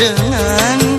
人。